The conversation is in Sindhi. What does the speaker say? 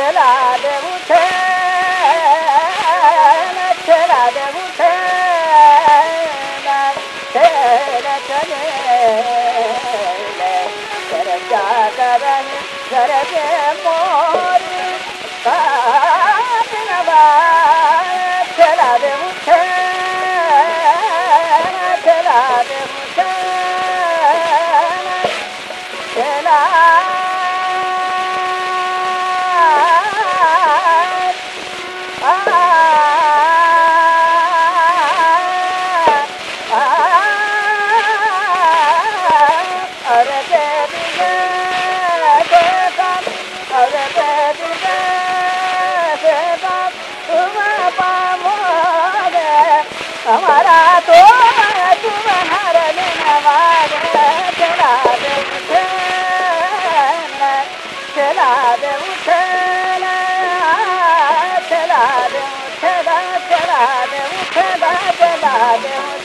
दे था घर همارا تو تون مرواجاد چلا دي اٿاڏ ناد اٺا